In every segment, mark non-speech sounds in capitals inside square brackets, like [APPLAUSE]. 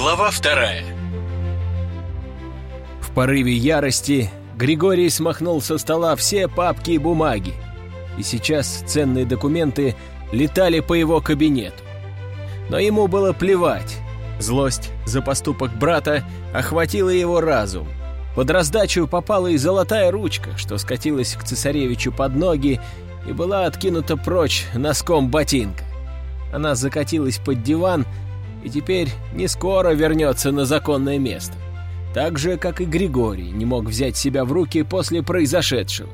Глава вторая В порыве ярости Григорий смахнул со стола все папки и бумаги, и сейчас ценные документы летали по его кабинету. Но ему было плевать. Злость за поступок брата охватила его разум. Под раздачу попала и золотая ручка, что скатилась к цесаревичу под ноги и была откинута прочь носком ботинка. Она закатилась под диван и теперь не скоро вернется на законное место. Так же, как и Григорий не мог взять себя в руки после произошедшего.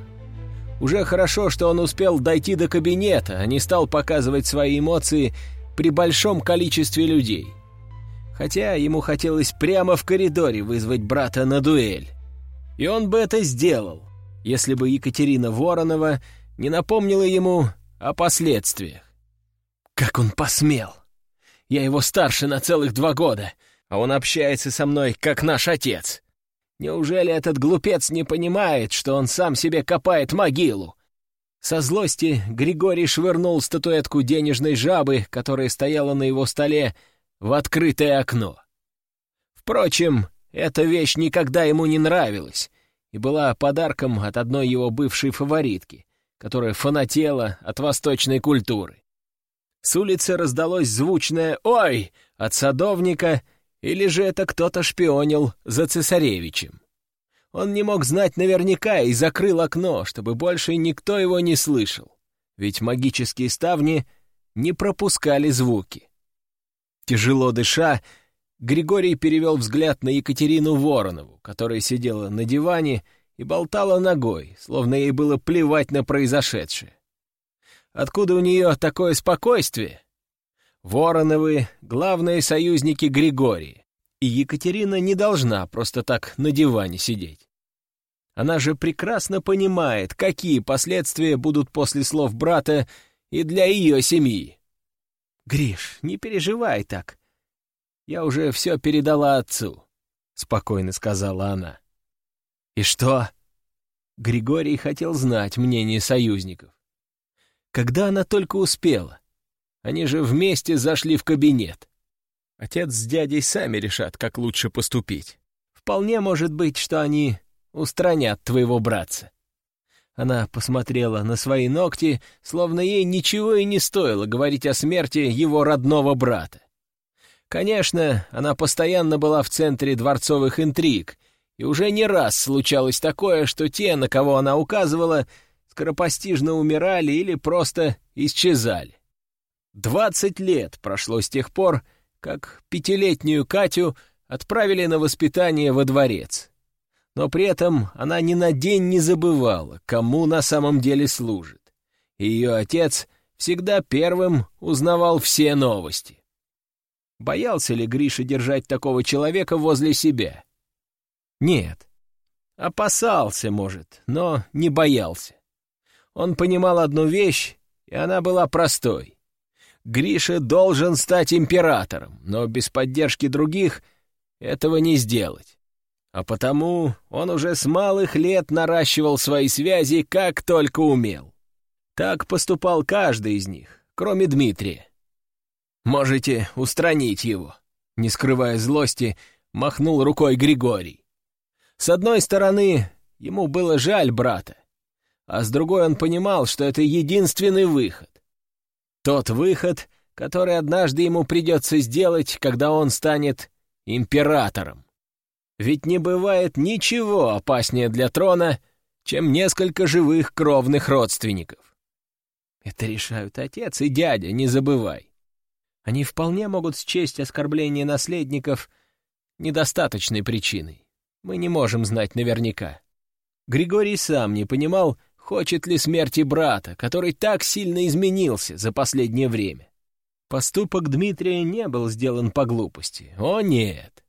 Уже хорошо, что он успел дойти до кабинета, а не стал показывать свои эмоции при большом количестве людей. Хотя ему хотелось прямо в коридоре вызвать брата на дуэль. И он бы это сделал, если бы Екатерина Воронова не напомнила ему о последствиях. Как он посмел! Я его старше на целых два года, а он общается со мной, как наш отец. Неужели этот глупец не понимает, что он сам себе копает могилу? Со злости Григорий швырнул статуэтку денежной жабы, которая стояла на его столе, в открытое окно. Впрочем, эта вещь никогда ему не нравилась и была подарком от одной его бывшей фаворитки, которая фанатела от восточной культуры. С улицы раздалось звучное «Ой!» от садовника, или же это кто-то шпионил за цесаревичем. Он не мог знать наверняка и закрыл окно, чтобы больше никто его не слышал, ведь магические ставни не пропускали звуки. Тяжело дыша, Григорий перевел взгляд на Екатерину Воронову, которая сидела на диване и болтала ногой, словно ей было плевать на произошедшее. Откуда у нее такое спокойствие? Вороновы — главные союзники Григория, и Екатерина не должна просто так на диване сидеть. Она же прекрасно понимает, какие последствия будут после слов брата и для ее семьи. «Гриш, не переживай так. Я уже все передала отцу», — спокойно сказала она. «И что?» Григорий хотел знать мнение союзников. Когда она только успела? Они же вместе зашли в кабинет. Отец с дядей сами решат, как лучше поступить. Вполне может быть, что они устранят твоего братца. Она посмотрела на свои ногти, словно ей ничего и не стоило говорить о смерти его родного брата. Конечно, она постоянно была в центре дворцовых интриг, и уже не раз случалось такое, что те, на кого она указывала, скоропостижно умирали или просто исчезали. Двадцать лет прошло с тех пор, как пятилетнюю Катю отправили на воспитание во дворец. Но при этом она ни на день не забывала, кому на самом деле служит. Ее отец всегда первым узнавал все новости. Боялся ли Гриша держать такого человека возле себя? Нет. Опасался, может, но не боялся. Он понимал одну вещь, и она была простой. Гриша должен стать императором, но без поддержки других этого не сделать. А потому он уже с малых лет наращивал свои связи как только умел. Так поступал каждый из них, кроме Дмитрия. «Можете устранить его», — не скрывая злости, махнул рукой Григорий. С одной стороны, ему было жаль брата, а с другой он понимал, что это единственный выход. Тот выход, который однажды ему придется сделать, когда он станет императором. Ведь не бывает ничего опаснее для трона, чем несколько живых кровных родственников. Это решают отец и дядя, не забывай. Они вполне могут счесть оскорбление наследников недостаточной причиной. Мы не можем знать наверняка. Григорий сам не понимал, Хочет ли смерти брата, который так сильно изменился за последнее время? Поступок Дмитрия не был сделан по глупости. О, нет.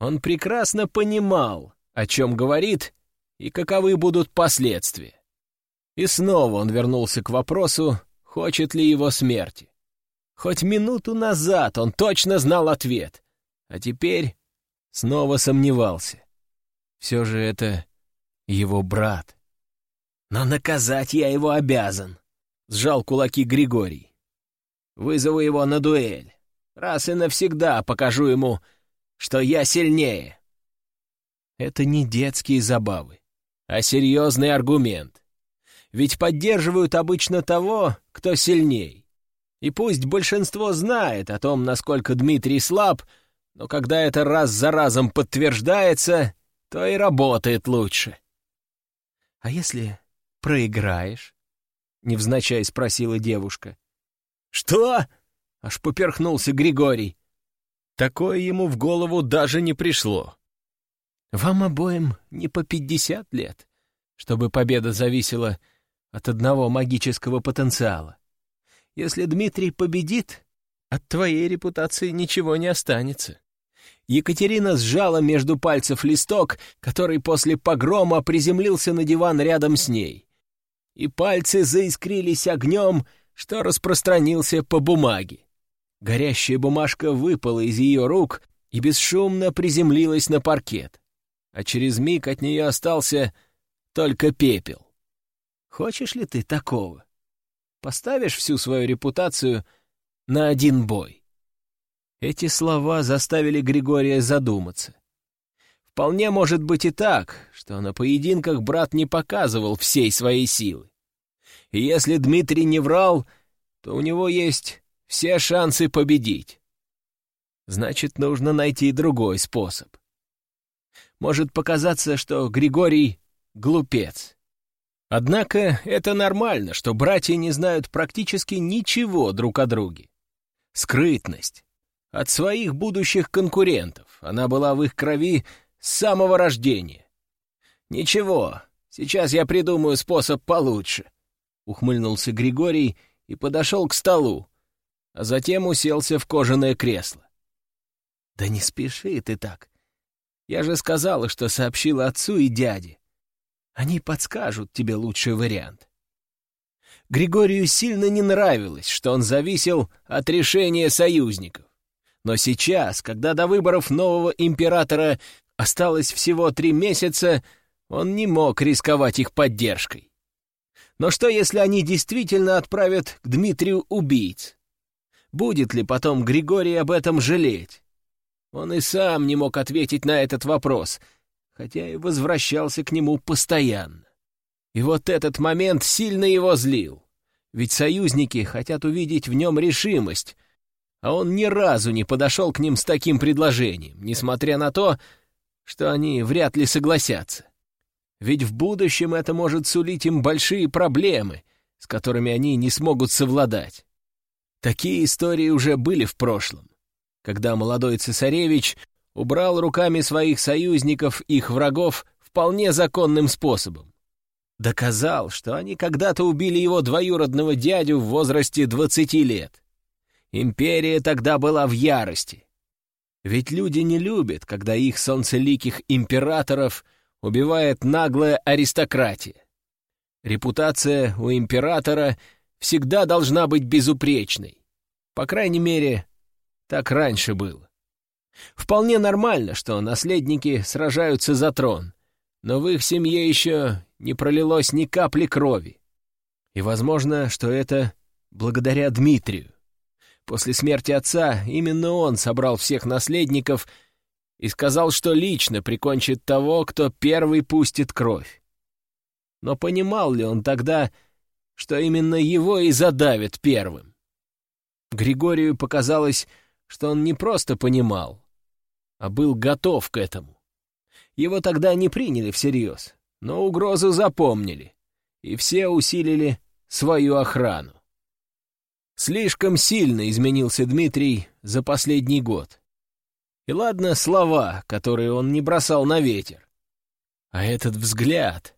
Он прекрасно понимал, о чем говорит и каковы будут последствия. И снова он вернулся к вопросу, хочет ли его смерти. Хоть минуту назад он точно знал ответ, а теперь снова сомневался. Все же это его брат. Но наказать я его обязан, — сжал кулаки Григорий. Вызову его на дуэль. Раз и навсегда покажу ему, что я сильнее. Это не детские забавы, а серьезный аргумент. Ведь поддерживают обычно того, кто сильней. И пусть большинство знает о том, насколько Дмитрий слаб, но когда это раз за разом подтверждается, то и работает лучше. «А если проиграешь?» — невзначай спросила девушка. «Что?» — аж поперхнулся Григорий. Такое ему в голову даже не пришло. «Вам обоим не по пятьдесят лет, чтобы победа зависела от одного магического потенциала. Если Дмитрий победит, от твоей репутации ничего не останется». Екатерина сжала между пальцев листок, который после погрома приземлился на диван рядом с ней. И пальцы заискрились огнем, что распространился по бумаге. Горящая бумажка выпала из ее рук и бесшумно приземлилась на паркет, а через миг от нее остался только пепел. Хочешь ли ты такого? Поставишь всю свою репутацию на один бой? Эти слова заставили Григория задуматься. Вполне может быть и так, что на поединках брат не показывал всей своей силы. И если Дмитрий не врал, то у него есть все шансы победить. Значит, нужно найти другой способ. Может показаться, что Григорий — глупец. Однако это нормально, что братья не знают практически ничего друг о друге. Скрытность, от своих будущих конкурентов. Она была в их крови с самого рождения. «Ничего, сейчас я придумаю способ получше», — ухмыльнулся Григорий и подошел к столу, а затем уселся в кожаное кресло. «Да не спеши ты так. Я же сказала, что сообщила отцу и дяде. Они подскажут тебе лучший вариант». Григорию сильно не нравилось, что он зависел от решения союзников. Но сейчас, когда до выборов нового императора осталось всего три месяца, он не мог рисковать их поддержкой. Но что, если они действительно отправят к Дмитрию убийц? Будет ли потом Григорий об этом жалеть? Он и сам не мог ответить на этот вопрос, хотя и возвращался к нему постоянно. И вот этот момент сильно его злил. Ведь союзники хотят увидеть в нем решимость, а он ни разу не подошел к ним с таким предложением, несмотря на то, что они вряд ли согласятся. Ведь в будущем это может сулить им большие проблемы, с которыми они не смогут совладать. Такие истории уже были в прошлом, когда молодой цесаревич убрал руками своих союзников их врагов вполне законным способом. Доказал, что они когда-то убили его двоюродного дядю в возрасте двадцати лет. Империя тогда была в ярости. Ведь люди не любят, когда их солнцеликих императоров убивает наглая аристократия. Репутация у императора всегда должна быть безупречной. По крайней мере, так раньше было. Вполне нормально, что наследники сражаются за трон, но в их семье еще не пролилось ни капли крови. И возможно, что это благодаря Дмитрию. После смерти отца именно он собрал всех наследников и сказал, что лично прикончит того, кто первый пустит кровь. Но понимал ли он тогда, что именно его и задавит первым? Григорию показалось, что он не просто понимал, а был готов к этому. Его тогда не приняли всерьез, но угрозу запомнили, и все усилили свою охрану. Слишком сильно изменился Дмитрий за последний год. И ладно слова, которые он не бросал на ветер. А этот взгляд...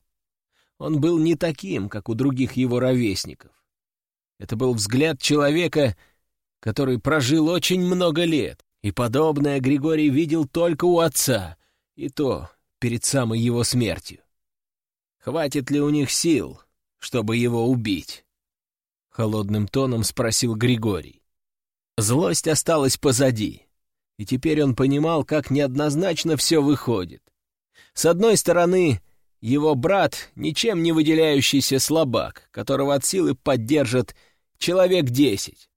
Он был не таким, как у других его ровесников. Это был взгляд человека, который прожил очень много лет, и подобное Григорий видел только у отца, и то перед самой его смертью. Хватит ли у них сил, чтобы его убить? Холодным тоном спросил Григорий. Злость осталась позади, и теперь он понимал, как неоднозначно все выходит. С одной стороны, его брат — ничем не выделяющийся слабак, которого от силы поддержат человек десять.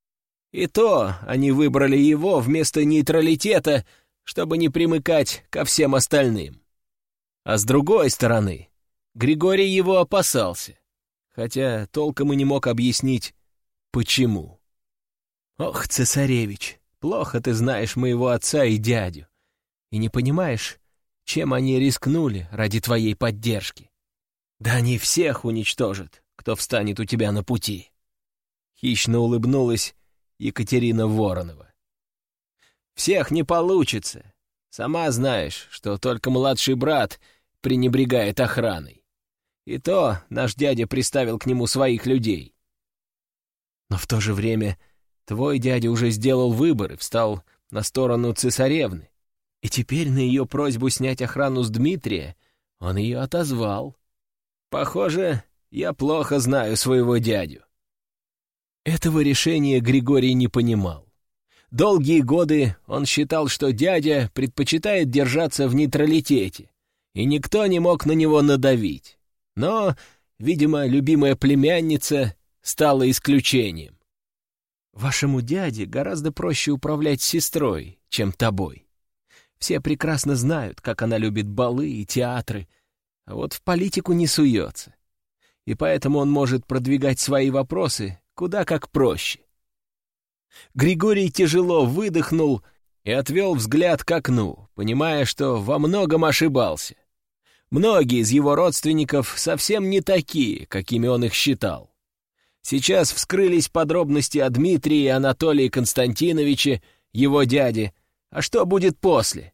И то они выбрали его вместо нейтралитета, чтобы не примыкать ко всем остальным. А с другой стороны, Григорий его опасался, хотя толком и не мог объяснить, почему. «Ох, цесаревич, плохо ты знаешь моего отца и дядю, и не понимаешь, чем они рискнули ради твоей поддержки. Да они всех уничтожат, кто встанет у тебя на пути». Хищно улыбнулась Екатерина Воронова. «Всех не получится. Сама знаешь, что только младший брат пренебрегает охраной. И то наш дядя приставил к нему своих людей. Но в то же время твой дядя уже сделал выбор и встал на сторону цесаревны. И теперь на ее просьбу снять охрану с Дмитрия он ее отозвал. Похоже, я плохо знаю своего дядю. Этого решения Григорий не понимал. Долгие годы он считал, что дядя предпочитает держаться в нейтралитете, и никто не мог на него надавить. Но, видимо, любимая племянница стала исключением. Вашему дяде гораздо проще управлять сестрой, чем тобой. Все прекрасно знают, как она любит балы и театры, а вот в политику не суется. И поэтому он может продвигать свои вопросы куда как проще. Григорий тяжело выдохнул и отвел взгляд к окну, понимая, что во многом ошибался. Многие из его родственников совсем не такие, какими он их считал. Сейчас вскрылись подробности о Дмитрии и Анатолии Константиновиче, его дяде. А что будет после?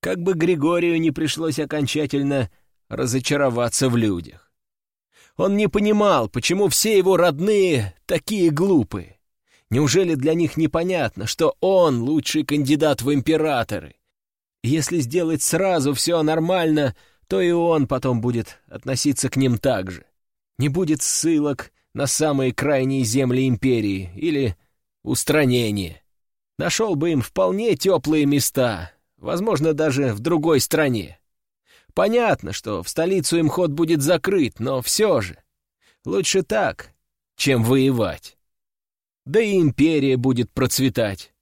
Как бы Григорию не пришлось окончательно разочароваться в людях. Он не понимал, почему все его родные такие глупые. Неужели для них непонятно, что он лучший кандидат в императоры? Если сделать сразу все нормально — то и он потом будет относиться к ним так же. Не будет ссылок на самые крайние земли империи или устранения. Нашел бы им вполне теплые места, возможно, даже в другой стране. Понятно, что в столицу им ход будет закрыт, но все же. Лучше так, чем воевать. Да и империя будет процветать.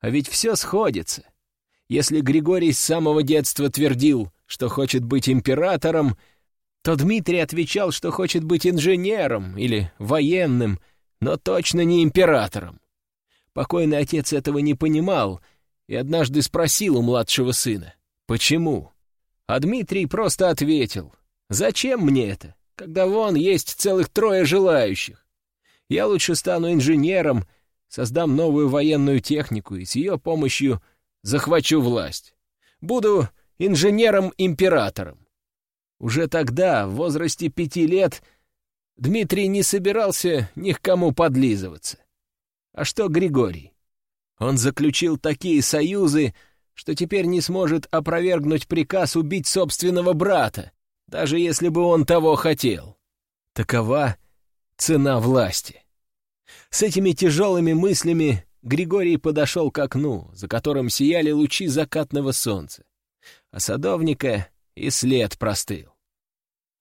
А ведь все сходится. Если Григорий с самого детства твердил что хочет быть императором, то Дмитрий отвечал, что хочет быть инженером или военным, но точно не императором. Покойный отец этого не понимал и однажды спросил у младшего сына, почему? А Дмитрий просто ответил, зачем мне это, когда вон есть целых трое желающих? Я лучше стану инженером, создам новую военную технику и с ее помощью захвачу власть. Буду инженером-императором. Уже тогда, в возрасте пяти лет, Дмитрий не собирался ни к кому подлизываться. А что Григорий? Он заключил такие союзы, что теперь не сможет опровергнуть приказ убить собственного брата, даже если бы он того хотел. Такова цена власти. С этими тяжелыми мыслями Григорий подошел к окну, за которым сияли лучи закатного солнца а садовника и след простыл.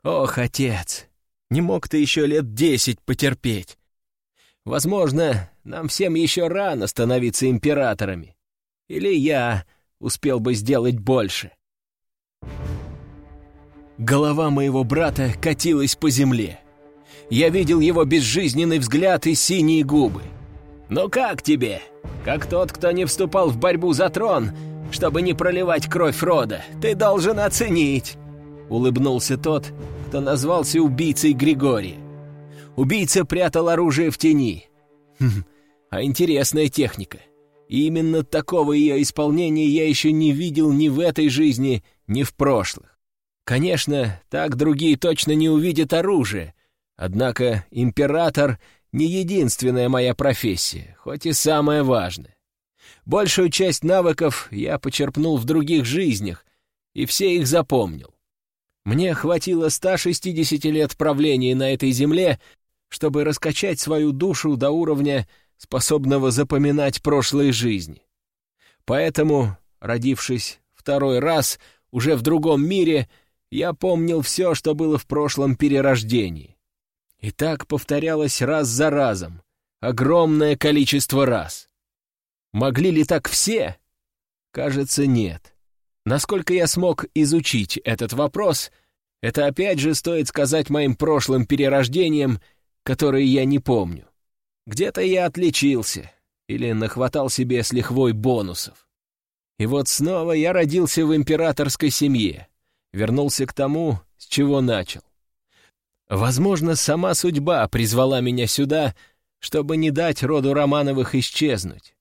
Ох, отец, не мог ты еще лет десять потерпеть. Возможно, нам всем еще рано становиться императорами. Или я успел бы сделать больше. Голова моего брата катилась по земле. Я видел его безжизненный взгляд и синие губы. «Ну как тебе? Как тот, кто не вступал в борьбу за трон, чтобы не проливать кровь рода, ты должен оценить!» Улыбнулся тот, кто назвался убийцей Григория. Убийца прятал оружие в тени. Хм, а интересная техника. И именно такого ее исполнения я еще не видел ни в этой жизни, ни в прошлых. Конечно, так другие точно не увидят оружие, однако император — не единственная моя профессия, хоть и самая важная. Большую часть навыков я почерпнул в других жизнях, и все их запомнил. Мне хватило 160 лет правления на этой земле, чтобы раскачать свою душу до уровня, способного запоминать прошлые жизни. Поэтому, родившись второй раз, уже в другом мире, я помнил все, что было в прошлом перерождении. И так повторялось раз за разом, огромное количество раз. Могли ли так все? Кажется, нет. Насколько я смог изучить этот вопрос, это опять же стоит сказать моим прошлым перерождениям, которые я не помню. Где-то я отличился или нахватал себе с лихвой бонусов. И вот снова я родился в императорской семье, вернулся к тому, с чего начал. Возможно, сама судьба призвала меня сюда, чтобы не дать роду Романовых исчезнуть,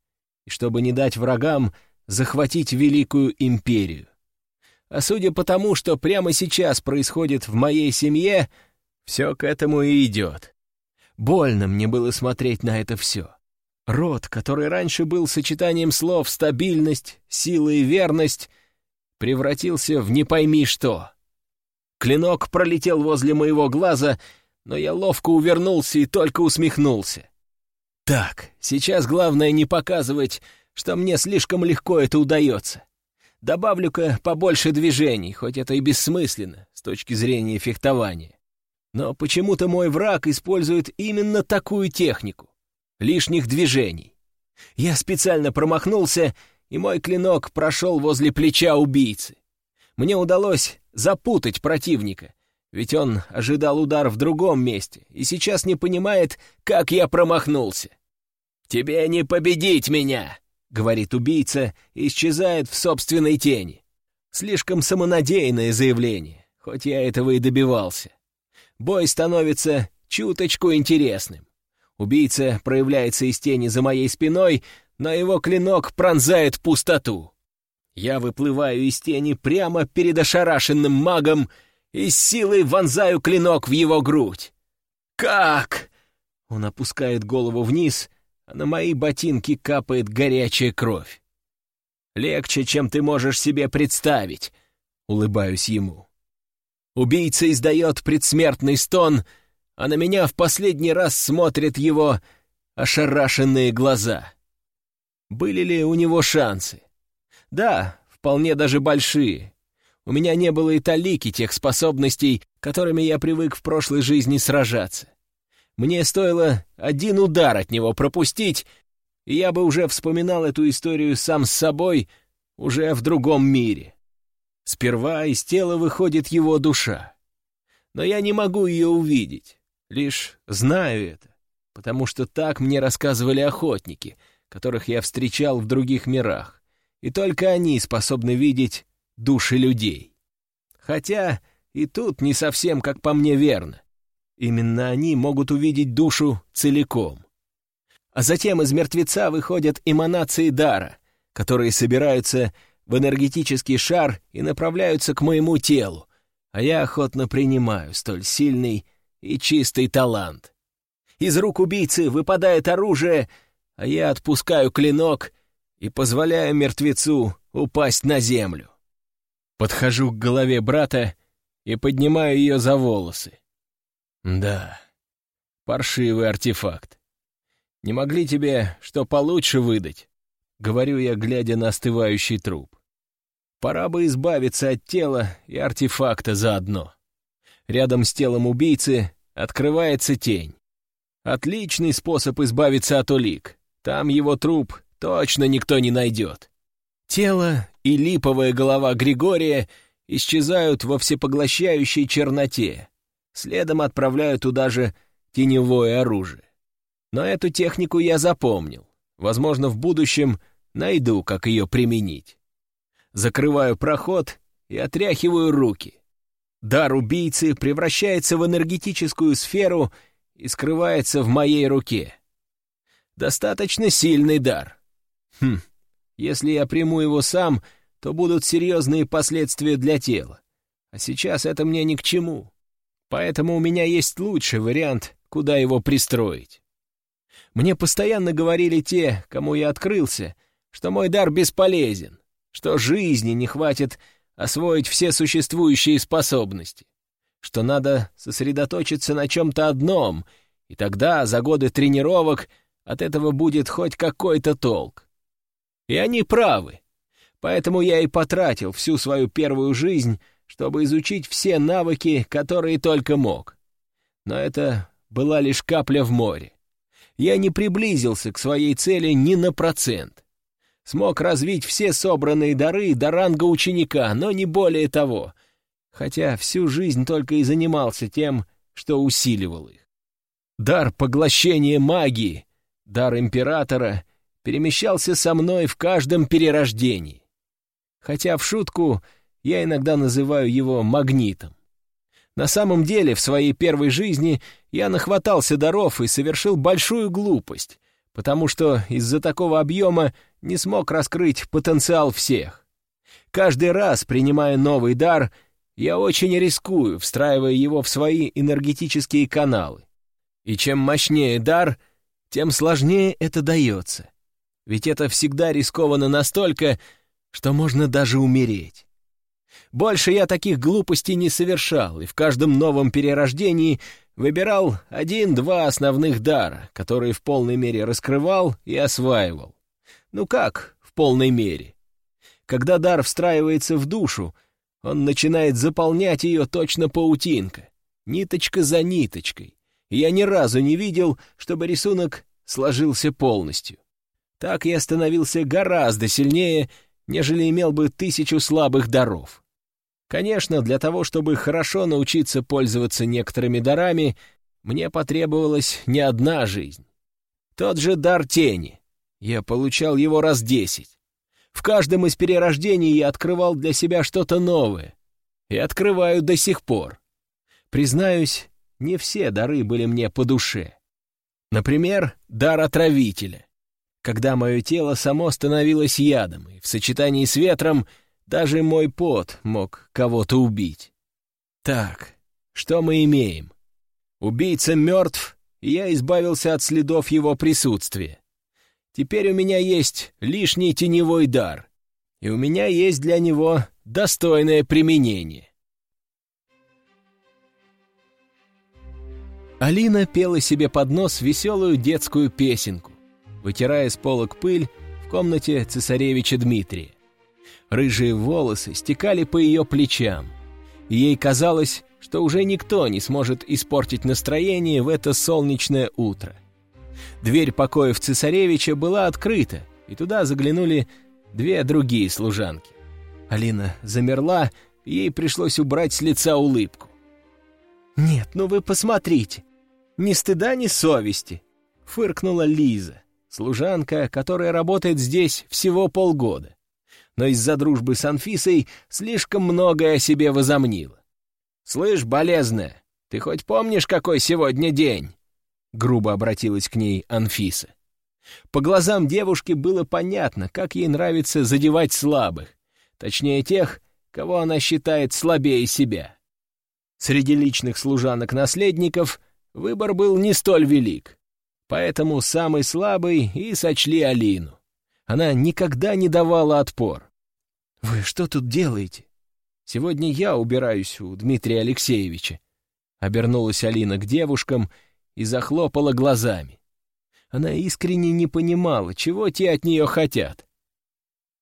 и чтобы не дать врагам захватить великую империю. А судя по тому, что прямо сейчас происходит в моей семье, все к этому и идет. Больно мне было смотреть на это все. Род, который раньше был сочетанием слов «стабильность», «сила» и «верность», превратился в не пойми что. Клинок пролетел возле моего глаза, но я ловко увернулся и только усмехнулся. Так, сейчас главное не показывать, что мне слишком легко это удается. Добавлю-ка побольше движений, хоть это и бессмысленно с точки зрения фехтования. Но почему-то мой враг использует именно такую технику. Лишних движений. Я специально промахнулся, и мой клинок прошел возле плеча убийцы. Мне удалось запутать противника, ведь он ожидал удар в другом месте и сейчас не понимает, как я промахнулся. «Тебе не победить меня!» — говорит убийца исчезает в собственной тени. Слишком самонадеянное заявление, хоть я этого и добивался. Бой становится чуточку интересным. Убийца проявляется из тени за моей спиной, но его клинок пронзает пустоту. Я выплываю из тени прямо перед ошарашенным магом и с силой вонзаю клинок в его грудь. «Как?» Он опускает голову вниз, а на мои ботинки капает горячая кровь. «Легче, чем ты можешь себе представить», — улыбаюсь ему. Убийца издает предсмертный стон, а на меня в последний раз смотрят его ошарашенные глаза. Были ли у него шансы? Да, вполне даже большие. У меня не было и талики тех способностей, которыми я привык в прошлой жизни сражаться. Мне стоило один удар от него пропустить, и я бы уже вспоминал эту историю сам с собой уже в другом мире. Сперва из тела выходит его душа. Но я не могу ее увидеть, лишь знаю это, потому что так мне рассказывали охотники, которых я встречал в других мирах и только они способны видеть души людей. Хотя и тут не совсем, как по мне, верно. Именно они могут увидеть душу целиком. А затем из мертвеца выходят эманации дара, которые собираются в энергетический шар и направляются к моему телу, а я охотно принимаю столь сильный и чистый талант. Из рук убийцы выпадает оружие, а я отпускаю клинок и позволяю мертвецу упасть на землю. Подхожу к голове брата и поднимаю ее за волосы. Да, паршивый артефакт. Не могли тебе что получше выдать? Говорю я, глядя на остывающий труп. Пора бы избавиться от тела и артефакта заодно. Рядом с телом убийцы открывается тень. Отличный способ избавиться от улик. Там его труп точно никто не найдет. Тело и липовая голова Григория исчезают во всепоглощающей черноте. Следом отправляют туда же теневое оружие. Но эту технику я запомнил. Возможно, в будущем найду, как ее применить. Закрываю проход и отряхиваю руки. Дар убийцы превращается в энергетическую сферу и скрывается в моей руке. Достаточно сильный дар. Хм, если я приму его сам, то будут серьезные последствия для тела. А сейчас это мне ни к чему. Поэтому у меня есть лучший вариант, куда его пристроить. Мне постоянно говорили те, кому я открылся, что мой дар бесполезен, что жизни не хватит освоить все существующие способности, что надо сосредоточиться на чем-то одном, и тогда за годы тренировок от этого будет хоть какой-то толк. И они правы. Поэтому я и потратил всю свою первую жизнь, чтобы изучить все навыки, которые только мог. Но это была лишь капля в море. Я не приблизился к своей цели ни на процент. Смог развить все собранные дары до ранга ученика, но не более того, хотя всю жизнь только и занимался тем, что усиливал их. Дар поглощения магии, дар императора перемещался со мной в каждом перерождении. Хотя в шутку я иногда называю его магнитом. На самом деле, в своей первой жизни я нахватался даров и совершил большую глупость, потому что из-за такого объема не смог раскрыть потенциал всех. Каждый раз, принимая новый дар, я очень рискую, встраивая его в свои энергетические каналы. И чем мощнее дар, тем сложнее это дается. Ведь это всегда рискованно настолько, что можно даже умереть. Больше я таких глупостей не совершал, и в каждом новом перерождении выбирал один-два основных дара, которые в полной мере раскрывал и осваивал. Ну как в полной мере? Когда дар встраивается в душу, он начинает заполнять ее точно паутинка, ниточка за ниточкой, и я ни разу не видел, чтобы рисунок сложился полностью. Так я становился гораздо сильнее, нежели имел бы тысячу слабых даров. Конечно, для того, чтобы хорошо научиться пользоваться некоторыми дарами, мне потребовалась не одна жизнь. Тот же дар тени. Я получал его раз десять. В каждом из перерождений я открывал для себя что-то новое. И открываю до сих пор. Признаюсь, не все дары были мне по душе. Например, дар отравителя. Когда мое тело само становилось ядом, и в сочетании с ветром — даже мой пот мог кого-то убить. Так, что мы имеем? Убийца мертв, и я избавился от следов его присутствия. Теперь у меня есть лишний теневой дар, и у меня есть для него достойное применение. Алина пела себе под нос веселую детскую песенку, вытирая с полок пыль в комнате цесаревича Дмитрия. Рыжие волосы стекали по ее плечам. Ей казалось, что уже никто не сможет испортить настроение в это солнечное утро. Дверь покоев цесаревича была открыта, и туда заглянули две другие служанки. Алина замерла, и ей пришлось убрать с лица улыбку. «Нет, ну вы посмотрите! Ни стыда, ни совести!» — фыркнула Лиза, служанка, которая работает здесь всего полгода но из-за дружбы с Анфисой слишком многое о себе возомнила. «Слышь, болезная, ты хоть помнишь, какой сегодня день?» Грубо обратилась к ней Анфиса. По глазам девушки было понятно, как ей нравится задевать слабых, точнее тех, кого она считает слабее себя. Среди личных служанок-наследников выбор был не столь велик, поэтому самый слабый и сочли Алину. Она никогда не давала отпор. «Вы что тут делаете? Сегодня я убираюсь у Дмитрия Алексеевича». Обернулась Алина к девушкам и захлопала глазами. Она искренне не понимала, чего те от нее хотят.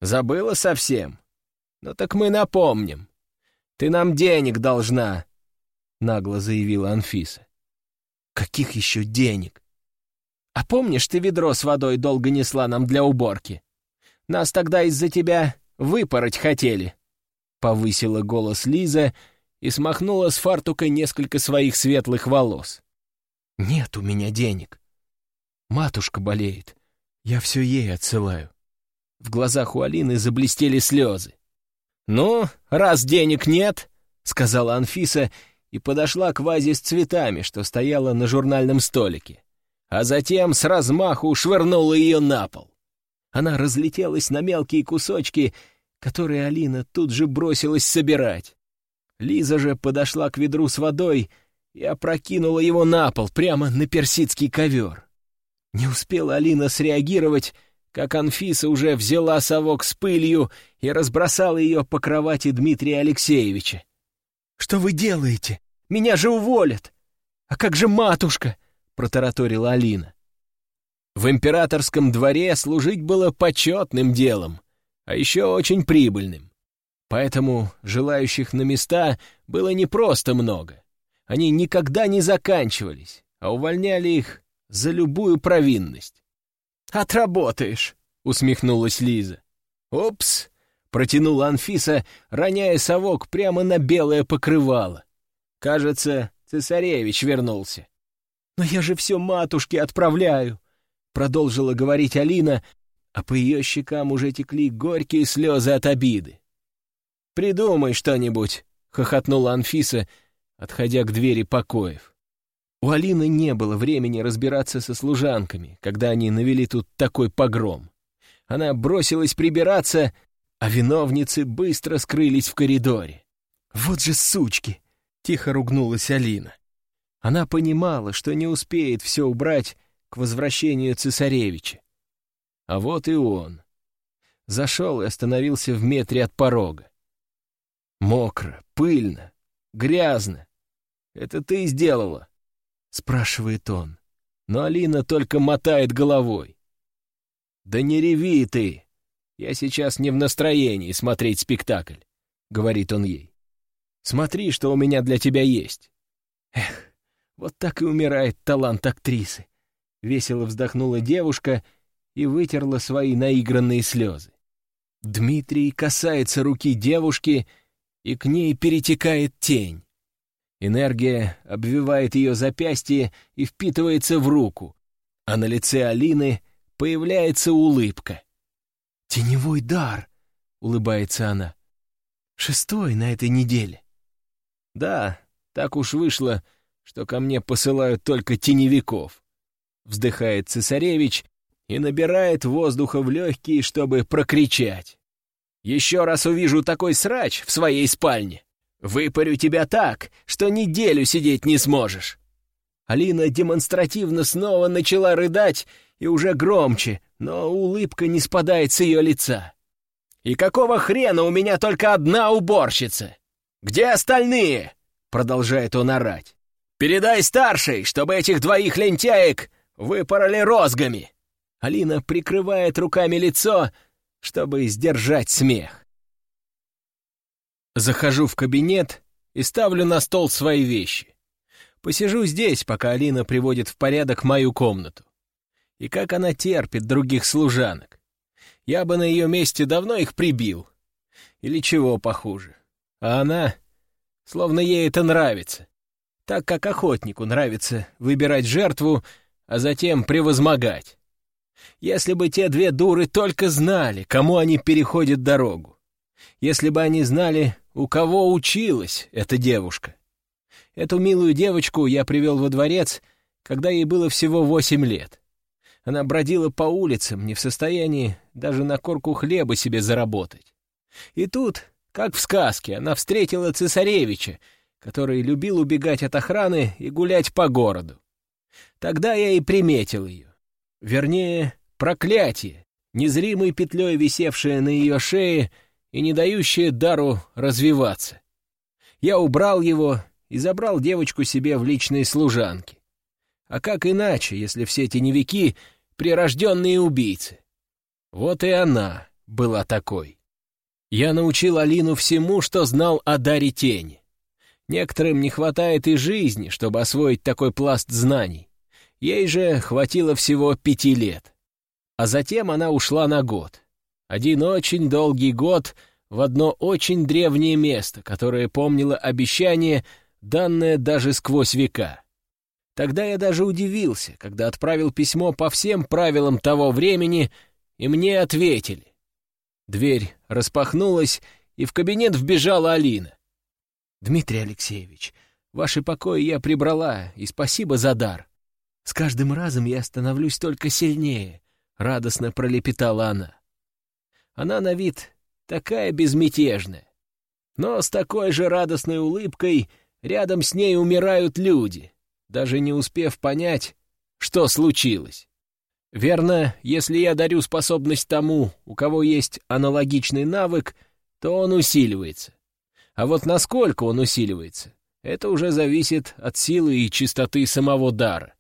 «Забыла совсем? Ну так мы напомним. Ты нам денег должна», — нагло заявила Анфиса. «Каких еще денег? А помнишь, ты ведро с водой долго несла нам для уборки? Нас тогда из-за тебя выпороть хотели!» Повысила голос Лиза и смахнула с фартука несколько своих светлых волос. «Нет у меня денег. Матушка болеет. Я все ей отсылаю». В глазах у Алины заблестели слезы. «Ну, раз денег нет», — сказала Анфиса и подошла к вазе с цветами, что стояла на журнальном столике, а затем с размаху швырнула ее на пол. Она разлетелась на мелкие кусочки, которые Алина тут же бросилась собирать. Лиза же подошла к ведру с водой и опрокинула его на пол, прямо на персидский ковер. Не успела Алина среагировать, как Анфиса уже взяла совок с пылью и разбросала ее по кровати Дмитрия Алексеевича. «Что вы делаете? Меня же уволят! А как же матушка?» — протараторила Алина. В императорском дворе служить было почетным делом, а еще очень прибыльным. Поэтому желающих на места было не просто много. Они никогда не заканчивались, а увольняли их за любую провинность. «Отработаешь!» — усмехнулась Лиза. «Упс!» — протянула Анфиса, роняя совок прямо на белое покрывало. «Кажется, цесаревич вернулся». «Но я же все матушке отправляю!» — продолжила говорить Алина, а по ее щекам уже текли горькие слезы от обиды. «Придумай что-нибудь!» — хохотнула Анфиса, отходя к двери покоев. У Алины не было времени разбираться со служанками, когда они навели тут такой погром. Она бросилась прибираться, а виновницы быстро скрылись в коридоре. «Вот же сучки!» — тихо ругнулась Алина. Она понимала, что не успеет все убрать возвращению цесаревича. А вот и он. Зашел и остановился в метре от порога. Мокро, пыльно, грязно. Это ты сделала? Спрашивает он. Но Алина только мотает головой. Да не реви ты. Я сейчас не в настроении смотреть спектакль, говорит он ей. Смотри, что у меня для тебя есть. Эх, вот так и умирает талант актрисы. Весело вздохнула девушка и вытерла свои наигранные слезы. Дмитрий касается руки девушки, и к ней перетекает тень. Энергия обвивает ее запястье и впитывается в руку, а на лице Алины появляется улыбка. «Теневой дар!» — улыбается она. «Шестой на этой неделе». «Да, так уж вышло, что ко мне посылают только теневиков», — вздыхает цесаревич и набирает воздуха в легкие, чтобы прокричать. «Еще раз увижу такой срач в своей спальне, выпарю тебя так, что неделю сидеть не сможешь». Алина демонстративно снова начала рыдать, и уже громче, но улыбка не спадает с ее лица. «И какого хрена у меня только одна уборщица? Где остальные?» — продолжает он орать. «Передай старшей, чтобы этих двоих лентяек выпороли розгами!» Алина прикрывает руками лицо, чтобы сдержать смех. Захожу в кабинет и ставлю на стол свои вещи. Посижу здесь, пока Алина приводит в порядок мою комнату. И как она терпит других служанок. Я бы на ее месте давно их прибил. Или чего похуже. А она, словно ей это нравится. Так как охотнику нравится выбирать жертву, а затем превозмогать. Если бы те две дуры только знали, кому они переходят дорогу. Если бы они знали, у кого училась эта девушка. Эту милую девочку я привел во дворец, когда ей было всего восемь лет. Она бродила по улицам, не в состоянии даже на корку хлеба себе заработать. И тут, как в сказке, она встретила цесаревича, который любил убегать от охраны и гулять по городу. Тогда я и приметил ее. Вернее, проклятие, незримой петлей висевшее на ее шее и не дающее дару развиваться. Я убрал его и забрал девочку себе в личные служанки. А как иначе, если все теневики — прирожденные убийцы? Вот и она была такой. Я научил Алину всему, что знал о даре тени. Некоторым не хватает и жизни, чтобы освоить такой пласт знаний. Ей же хватило всего пяти лет. А затем она ушла на год. Один очень долгий год в одно очень древнее место, которое помнило обещание, данное даже сквозь века. Тогда я даже удивился, когда отправил письмо по всем правилам того времени, и мне ответили. Дверь распахнулась, и в кабинет вбежала Алина. «Дмитрий Алексеевич, ваши покои я прибрала, и спасибо за дар. С каждым разом я становлюсь только сильнее», — радостно пролепетала она. Она на вид такая безмятежная. Но с такой же радостной улыбкой рядом с ней умирают люди, даже не успев понять, что случилось. Верно, если я дарю способность тому, у кого есть аналогичный навык, то он усиливается. А вот насколько он усиливается, это уже зависит от силы и чистоты самого дара.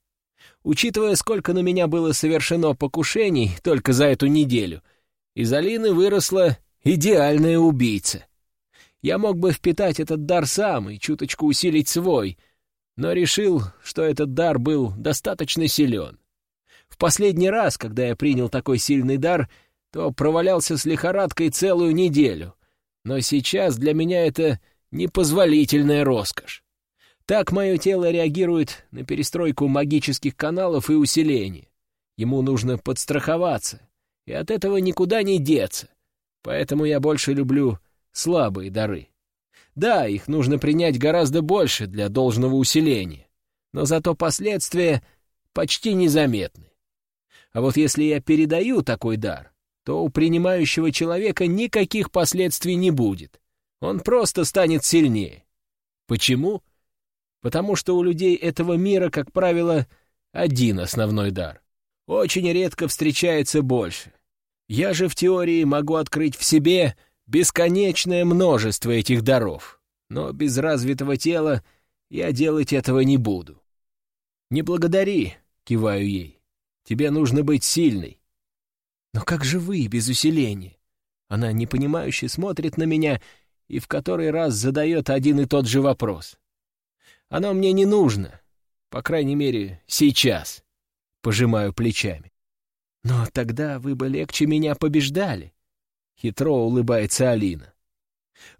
Учитывая, сколько на меня было совершено покушений только за эту неделю, из Алины выросла идеальная убийца. Я мог бы впитать этот дар сам и чуточку усилить свой, но решил, что этот дар был достаточно силен. В последний раз, когда я принял такой сильный дар, то провалялся с лихорадкой целую неделю, но сейчас для меня это непозволительная роскошь. Так мое тело реагирует на перестройку магических каналов и усиление. Ему нужно подстраховаться, и от этого никуда не деться. Поэтому я больше люблю слабые дары. Да, их нужно принять гораздо больше для должного усиления, но зато последствия почти незаметны. А вот если я передаю такой дар, то у принимающего человека никаких последствий не будет. Он просто станет сильнее. Почему? Потому что у людей этого мира, как правило, один основной дар. Очень редко встречается больше. Я же в теории могу открыть в себе бесконечное множество этих даров, но без развитого тела я делать этого не буду. «Не благодари», — киваю ей. «Тебе нужно быть сильной». «Но как же вы без усиления?» Она непонимающе смотрит на меня и в который раз задает один и тот же вопрос. Оно мне не нужно. По крайней мере, сейчас. Пожимаю плечами. Но тогда вы бы легче меня побеждали. Хитро улыбается Алина.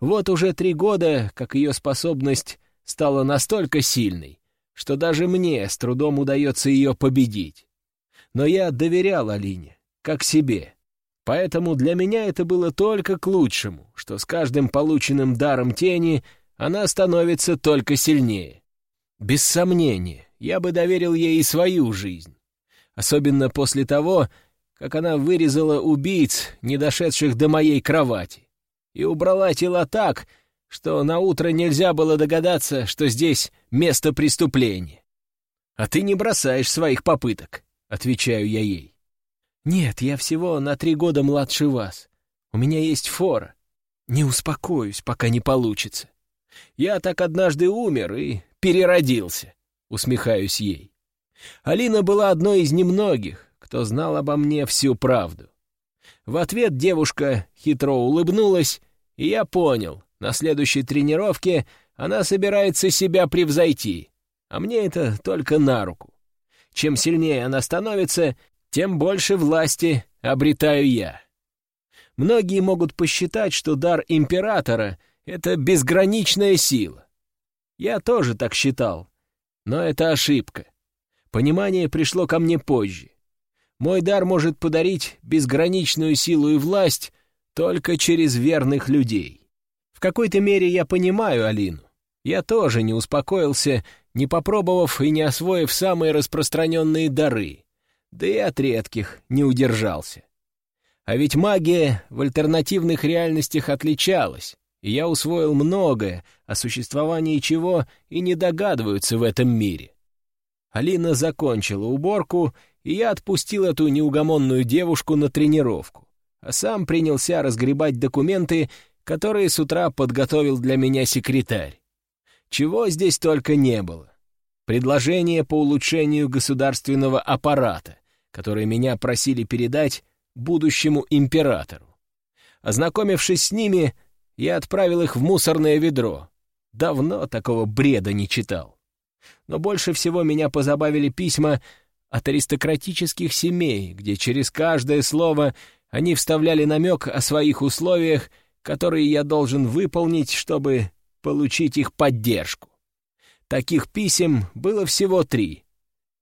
Вот уже три года, как ее способность стала настолько сильной, что даже мне с трудом удается ее победить. Но я доверял Алине, как себе. Поэтому для меня это было только к лучшему, что с каждым полученным даром тени она становится только сильнее. Без сомнения, я бы доверил ей и свою жизнь. Особенно после того, как она вырезала убийц, не дошедших до моей кровати, и убрала тела так, что на утро нельзя было догадаться, что здесь место преступления. «А ты не бросаешь своих попыток», — отвечаю я ей. «Нет, я всего на три года младше вас. У меня есть фора. Не успокоюсь, пока не получится. Я так однажды умер и переродился», — усмехаюсь ей. Алина была одной из немногих, кто знал обо мне всю правду. В ответ девушка хитро улыбнулась, и я понял, на следующей тренировке она собирается себя превзойти, а мне это только на руку. Чем сильнее она становится, тем больше власти обретаю я. Многие могут посчитать, что дар императора это безграничная сила. Я тоже так считал, но это ошибка. Понимание пришло ко мне позже. Мой дар может подарить безграничную силу и власть только через верных людей. В какой-то мере я понимаю Алину. Я тоже не успокоился, не попробовав и не освоив самые распространенные дары, да и от редких не удержался. А ведь магия в альтернативных реальностях отличалась и я усвоил многое, о существовании чего и не догадываются в этом мире. Алина закончила уборку, и я отпустил эту неугомонную девушку на тренировку, а сам принялся разгребать документы, которые с утра подготовил для меня секретарь. Чего здесь только не было. Предложения по улучшению государственного аппарата, которые меня просили передать будущему императору. Ознакомившись с ними, я отправил их в мусорное ведро. Давно такого бреда не читал. Но больше всего меня позабавили письма от аристократических семей, где через каждое слово они вставляли намек о своих условиях, которые я должен выполнить, чтобы получить их поддержку. Таких писем было всего три,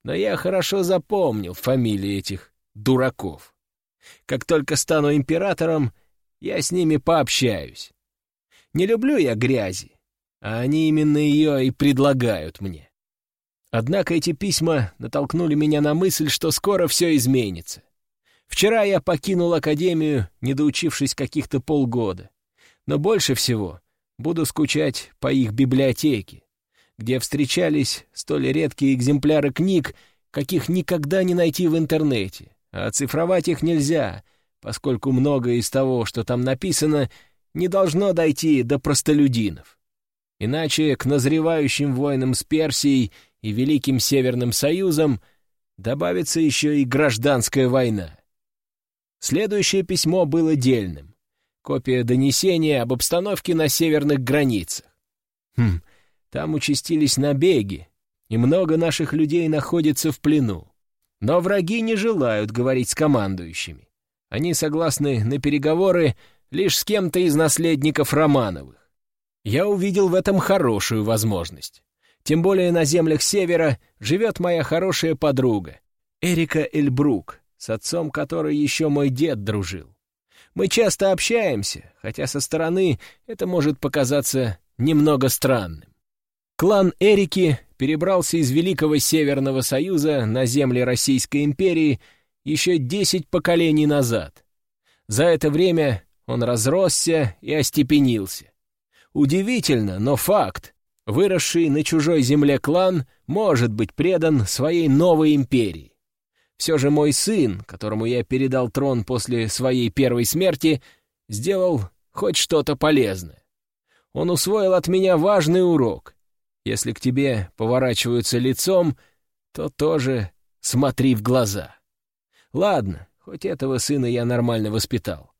но я хорошо запомнил фамилии этих дураков. Как только стану императором, я с ними пообщаюсь. Не люблю я грязи, а они именно ее и предлагают мне. Однако эти письма натолкнули меня на мысль, что скоро все изменится. Вчера я покинул академию, не доучившись каких-то полгода. Но больше всего буду скучать по их библиотеке, где встречались столь редкие экземпляры книг, каких никогда не найти в интернете, а оцифровать их нельзя, поскольку многое из того, что там написано, не должно дойти до простолюдинов. Иначе к назревающим войнам с Персией и Великим Северным Союзом добавится еще и гражданская война. Следующее письмо было дельным. Копия донесения об обстановке на северных границах. Хм, там участились набеги, и много наших людей находится в плену. Но враги не желают говорить с командующими. Они согласны на переговоры лишь с кем-то из наследников Романовых. Я увидел в этом хорошую возможность. Тем более на землях Севера живет моя хорошая подруга, Эрика Эльбрук, с отцом которой еще мой дед дружил. Мы часто общаемся, хотя со стороны это может показаться немного странным. Клан Эрики перебрался из Великого Северного Союза на земли Российской империи еще десять поколений назад. За это время он разросся и остепенился. Удивительно, но факт. Выросший на чужой земле клан может быть предан своей новой империи. Все же мой сын, которому я передал трон после своей первой смерти, сделал хоть что-то полезное. Он усвоил от меня важный урок. Если к тебе поворачиваются лицом, то тоже смотри в глаза. Ладно, хоть этого сына я нормально воспитал.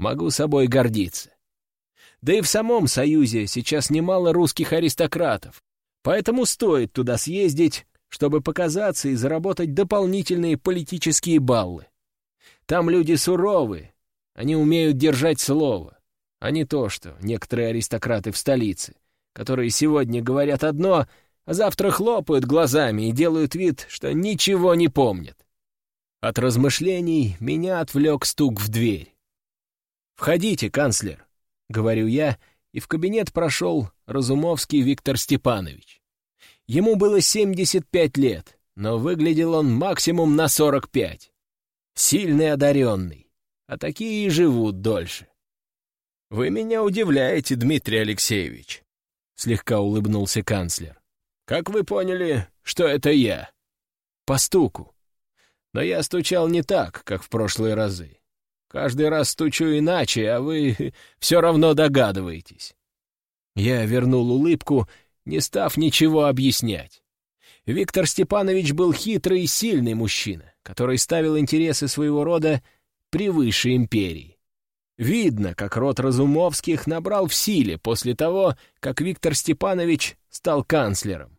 Могу собой гордиться. Да и в самом Союзе сейчас немало русских аристократов, поэтому стоит туда съездить, чтобы показаться и заработать дополнительные политические баллы. Там люди суровые, они умеют держать слово, а не то, что некоторые аристократы в столице, которые сегодня говорят одно, а завтра хлопают глазами и делают вид, что ничего не помнят. От размышлений меня отвлек стук в дверь. «Входите, канцлер», — говорю я, и в кабинет прошел Разумовский Виктор Степанович. Ему было 75 лет, но выглядел он максимум на 45. Сильный одаренный, а такие и живут дольше. «Вы меня удивляете, Дмитрий Алексеевич», — слегка улыбнулся канцлер. «Как вы поняли, что это я?» «По стуку», но я стучал не так, как в прошлые разы. Каждый раз стучу иначе, а вы [LAUGHS] все равно догадываетесь. Я вернул улыбку, не став ничего объяснять. Виктор Степанович был хитрый и сильный мужчина, который ставил интересы своего рода превыше империи. Видно, как род Разумовских набрал в силе после того, как Виктор Степанович стал канцлером.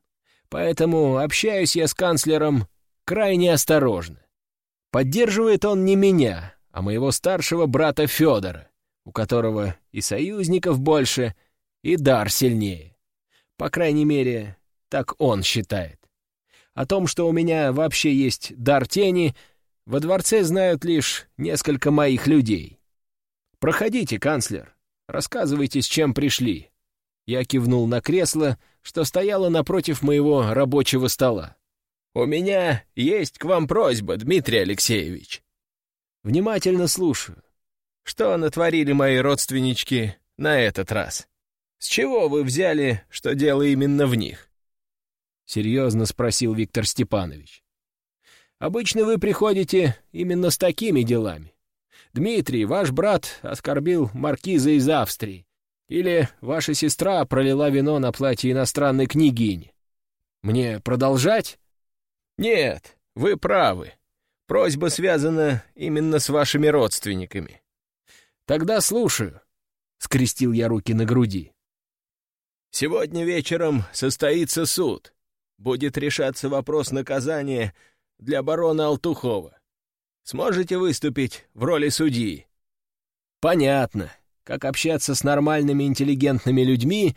Поэтому общаюсь я с канцлером крайне осторожно. Поддерживает он не меня, а моего старшего брата Федора, у которого и союзников больше, и дар сильнее. По крайней мере, так он считает. О том, что у меня вообще есть дар тени, во дворце знают лишь несколько моих людей. «Проходите, канцлер, рассказывайте, с чем пришли». Я кивнул на кресло, что стояло напротив моего рабочего стола. «У меня есть к вам просьба, Дмитрий Алексеевич». «Внимательно слушаю. Что натворили мои родственнички на этот раз? С чего вы взяли, что дело именно в них?» Серьезно спросил Виктор Степанович. «Обычно вы приходите именно с такими делами. Дмитрий, ваш брат, оскорбил маркиза из Австрии. Или ваша сестра пролила вино на платье иностранной княгини. Мне продолжать?» «Нет, вы правы. Просьба связана именно с вашими родственниками». «Тогда слушаю», — скрестил я руки на груди. «Сегодня вечером состоится суд. Будет решаться вопрос наказания для барона Алтухова. Сможете выступить в роли судьи?» «Понятно. Как общаться с нормальными интеллигентными людьми,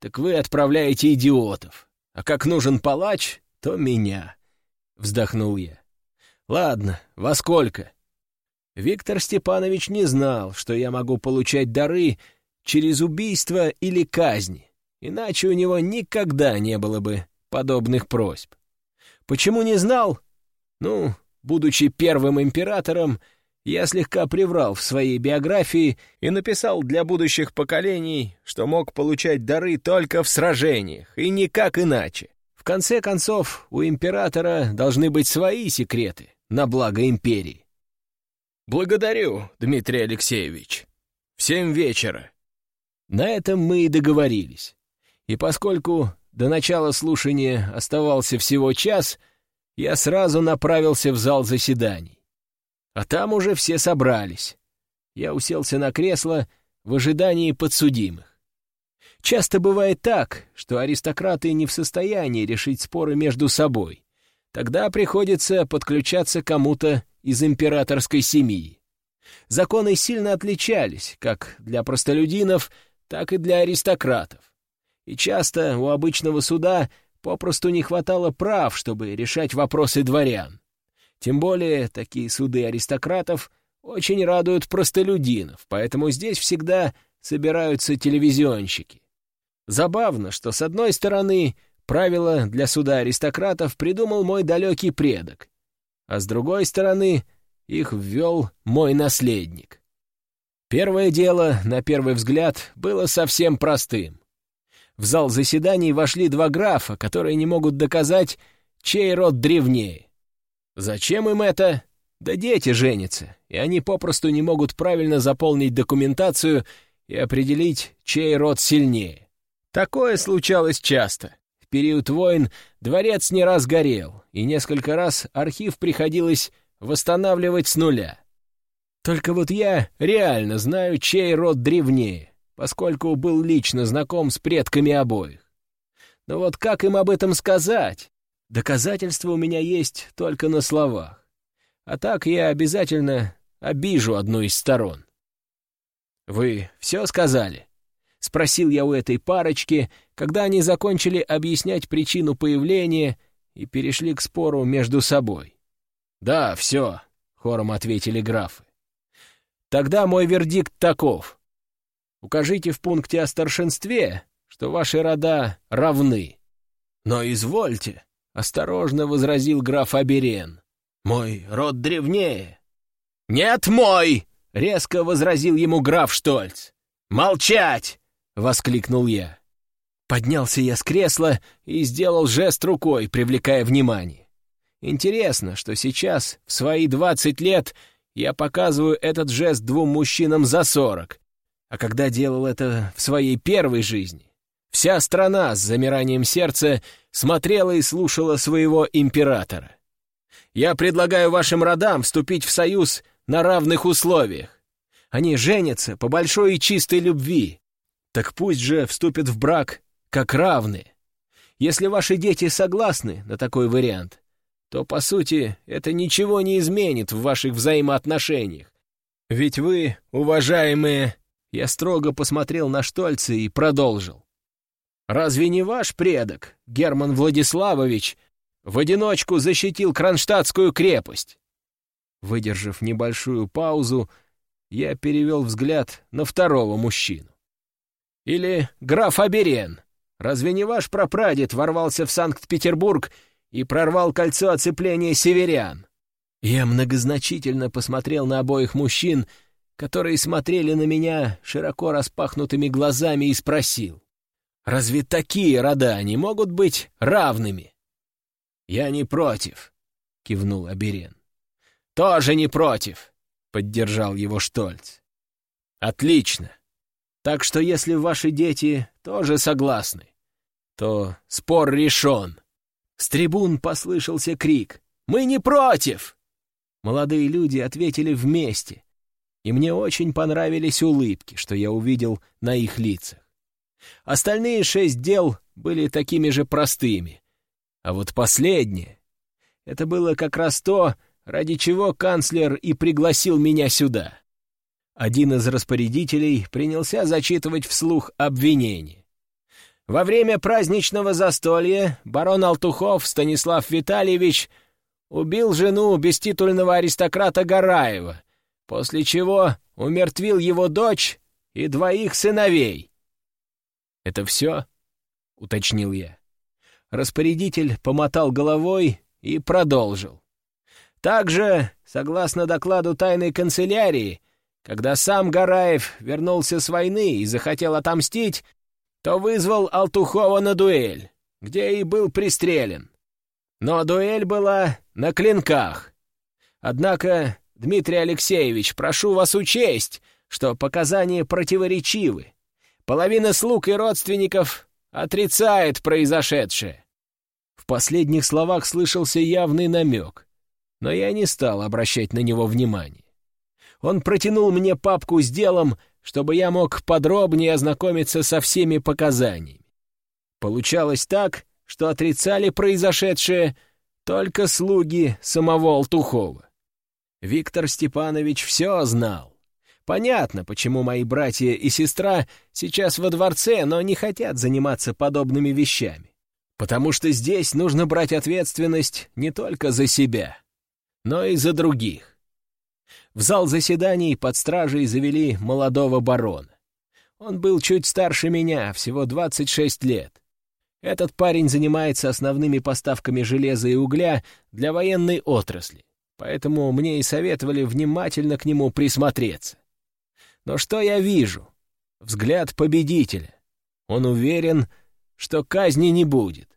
так вы отправляете идиотов. А как нужен палач, то меня. — вздохнул я. «Ладно, во сколько?» Виктор Степанович не знал, что я могу получать дары через убийство или казни, иначе у него никогда не было бы подобных просьб. Почему не знал? Ну, будучи первым императором, я слегка приврал в своей биографии и написал для будущих поколений, что мог получать дары только в сражениях и никак иначе. В конце концов, у императора должны быть свои секреты на благо империи. «Благодарю, Дмитрий Алексеевич. В семь вечера». На этом мы и договорились. И поскольку до начала слушания оставался всего час, я сразу направился в зал заседаний. А там уже все собрались. Я уселся на кресло в ожидании подсудимых. Часто бывает так, что аристократы не в состоянии решить споры между собой. Тогда приходится подключаться кому-то из императорской семьи. Законы сильно отличались, как для простолюдинов, так и для аристократов. И часто у обычного суда попросту не хватало прав, чтобы решать вопросы дворян. Тем более такие суды аристократов очень радуют простолюдинов, поэтому здесь всегда собираются телевизионщики. Забавно, что с одной стороны правила для суда аристократов придумал мой далекий предок, а с другой стороны их ввел мой наследник. Первое дело, на первый взгляд, было совсем простым. В зал заседаний вошли два графа, которые не могут доказать, чей род древнее. Зачем им это? Да дети женятся, и они попросту не могут правильно заполнить документацию и определить, чей род сильнее. Такое случалось часто. Период войн дворец не раз горел, и несколько раз архив приходилось восстанавливать с нуля. Только вот я реально знаю, чей род древнее, поскольку был лично знаком с предками обоих. Но вот как им об этом сказать? Доказательства у меня есть только на словах. А так я обязательно обижу одну из сторон. «Вы все сказали?» — спросил я у этой парочки, когда они закончили объяснять причину появления и перешли к спору между собой. «Да, все», — хором ответили графы. «Тогда мой вердикт таков. Укажите в пункте о старшинстве, что ваши рода равны. Но извольте, — осторожно возразил граф Аберен. «Мой род древнее». «Нет, мой!» — резко возразил ему граф Штольц. «Молчать!» — воскликнул я. Поднялся я с кресла и сделал жест рукой, привлекая внимание. Интересно, что сейчас, в свои двадцать лет, я показываю этот жест двум мужчинам за сорок, а когда делал это в своей первой жизни, вся страна с замиранием сердца смотрела и слушала своего императора. Я предлагаю вашим родам вступить в союз на равных условиях. Они женятся по большой и чистой любви. Так пусть же вступят в брак как равные. Если ваши дети согласны на такой вариант, то, по сути, это ничего не изменит в ваших взаимоотношениях. Ведь вы, уважаемые... Я строго посмотрел на Штольца и продолжил. «Разве не ваш предок, Герман Владиславович, в одиночку защитил Кронштадтскую крепость. Выдержав небольшую паузу, я перевел взгляд на второго мужчину. Или граф Аберен. Разве не ваш прапрадед ворвался в Санкт-Петербург и прорвал кольцо оцепления северян? Я многозначительно посмотрел на обоих мужчин, которые смотрели на меня широко распахнутыми глазами и спросил. «Разве такие рода не могут быть равными?» «Я не против», — кивнул Аберен. «Тоже не против», — поддержал его Штольц. «Отлично. Так что если ваши дети тоже согласны, то спор решен». С трибун послышался крик «Мы не против!» Молодые люди ответили вместе, и мне очень понравились улыбки, что я увидел на их лицах. Остальные шесть дел были такими же простыми, а вот последнее — это было как раз то, ради чего канцлер и пригласил меня сюда. Один из распорядителей принялся зачитывать вслух обвинение. Во время праздничного застолья барон Алтухов Станислав Витальевич убил жену беститульного аристократа Гараева, после чего умертвил его дочь и двоих сыновей. «Это все?» — уточнил я. Распорядитель помотал головой и продолжил. Также, согласно докладу тайной канцелярии, когда сам Гараев вернулся с войны и захотел отомстить, то вызвал Алтухова на дуэль, где и был пристрелен. Но дуэль была на клинках. Однако, Дмитрий Алексеевич, прошу вас учесть, что показания противоречивы. Половина слуг и родственников отрицает произошедшее. В последних словах слышался явный намек, но я не стал обращать на него внимания. Он протянул мне папку с делом, чтобы я мог подробнее ознакомиться со всеми показаниями. Получалось так, что отрицали произошедшее только слуги самого Алтухова. Виктор Степанович все знал. Понятно, почему мои братья и сестра сейчас во дворце, но не хотят заниматься подобными вещами. Потому что здесь нужно брать ответственность не только за себя, но и за других. В зал заседаний под стражей завели молодого барона. Он был чуть старше меня, всего 26 лет. Этот парень занимается основными поставками железа и угля для военной отрасли, поэтому мне и советовали внимательно к нему присмотреться. Но что я вижу? Взгляд победителя. Он уверен, что казни не будет.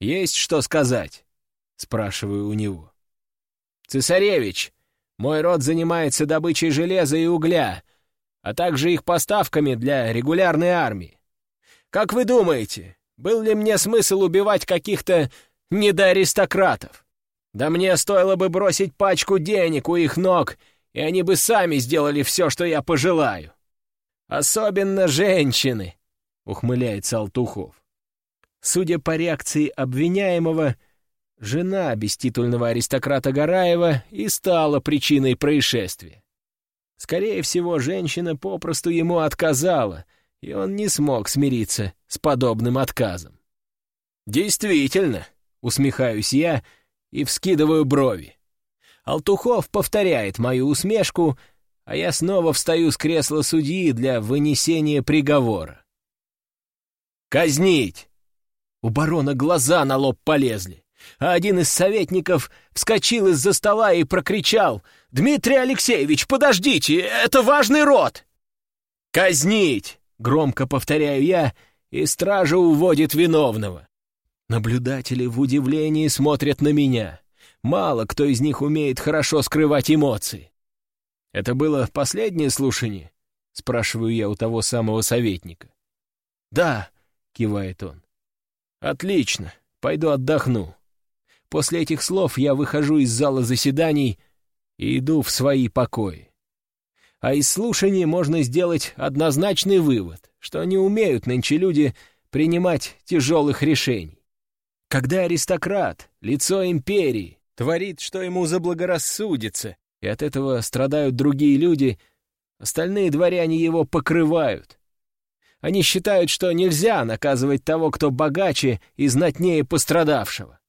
«Есть что сказать?» — спрашиваю у него. «Цесаревич, мой род занимается добычей железа и угля, а также их поставками для регулярной армии. Как вы думаете, был ли мне смысл убивать каких-то недоаристократов? Да мне стоило бы бросить пачку денег у их ног, и они бы сами сделали все, что я пожелаю. Особенно женщины, — ухмыляется Алтухов. Судя по реакции обвиняемого, жена беститульного аристократа Гараева и стала причиной происшествия. Скорее всего, женщина попросту ему отказала, и он не смог смириться с подобным отказом. «Действительно», — усмехаюсь я и вскидываю брови. Алтухов повторяет мою усмешку, а я снова встаю с кресла судьи для вынесения приговора. «Казнить!» У барона глаза на лоб полезли, а один из советников вскочил из-за стола и прокричал «Дмитрий Алексеевич, подождите, это важный род!» «Казнить!» — громко повторяю я, и стража уводит виновного. Наблюдатели в удивлении смотрят на меня. Мало кто из них умеет хорошо скрывать эмоции. «Это было последнее слушание?» — спрашиваю я у того самого советника. «Да», — кивает он. «Отлично, пойду отдохну. После этих слов я выхожу из зала заседаний и иду в свои покои. А из слушаний можно сделать однозначный вывод, что не умеют нынче люди принимать тяжелых решений. Когда аристократ, лицо империи, творит, что ему заблагорассудится, и от этого страдают другие люди, остальные дворяне его покрывают, они считают, что нельзя наказывать того, кто богаче и знатнее пострадавшего.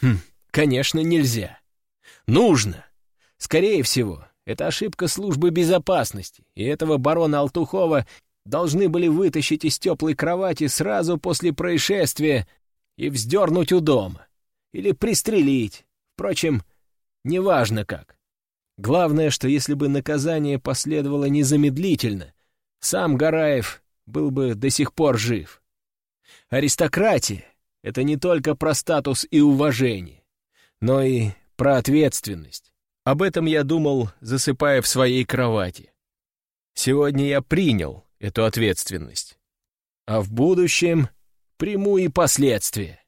Хм, конечно, нельзя. Нужно. Скорее всего, это ошибка службы безопасности, и этого барона Алтухова должны были вытащить из теплой кровати сразу после происшествия и вздернуть у дома. Или пристрелить. Впрочем, неважно как. Главное, что если бы наказание последовало незамедлительно, сам Гараев был бы до сих пор жив. Аристократия — это не только про статус и уважение, но и про ответственность. Об этом я думал, засыпая в своей кровати. Сегодня я принял эту ответственность, а в будущем приму и последствия.